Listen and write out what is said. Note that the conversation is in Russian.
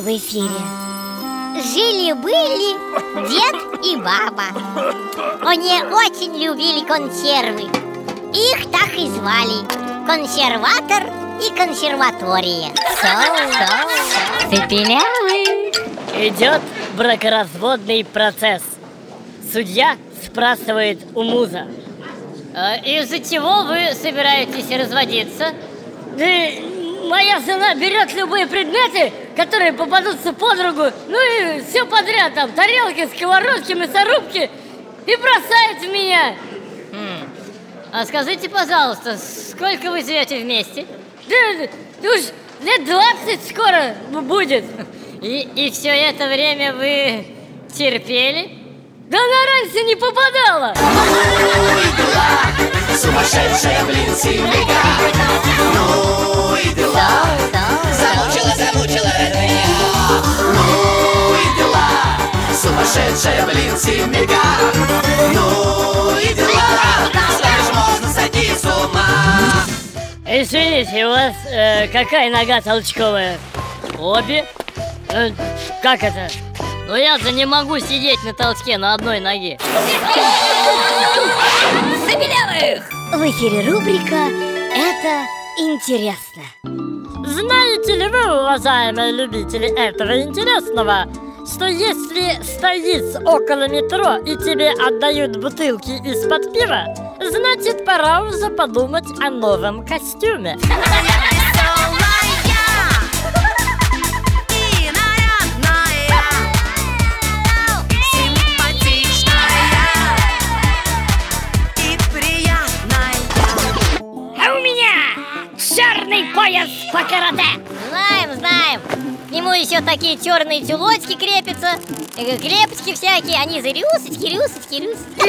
в эфире. Жили-были дед и баба. Они очень любили консервы. Их так и звали. Консерватор и консерватория. Цепелявый Идет бракоразводный процесс. Судья спрашивает у муза. А Из-за чего вы собираетесь разводиться? Да моя жена берет любые предметы, которые попадутся под руку Ну и все подряд, там, тарелки, сковородки, мясорубки И бросает в меня хм. А скажите, пожалуйста, сколько вы живете вместе? Да, да уж лет 20 скоро будет и, и все это время вы терпели? Да она раньше не попадала! Ну сумасшедшая, блин, семейка сумасшедшая, блин, семейка Ну и дела, знаешь, можно сойти с ума Извините, у вас э, какая нога толчковая? Обе? Э, как это? Ну я-то не могу сидеть на толчке на одной ноге. Забелявых! В эфире рубрика «Это интересно». Знаете ли вы, уважаемые любители этого интересного, что если стоишь около метро и тебе отдают бутылки из-под пива, значит пора уже подумать о новом костюме. черный пояс по карате Знаем, знаем к нему еще такие черные тюлочки крепятся, клепочки всякие, они за рюсочки, рюсочки, рюсочки.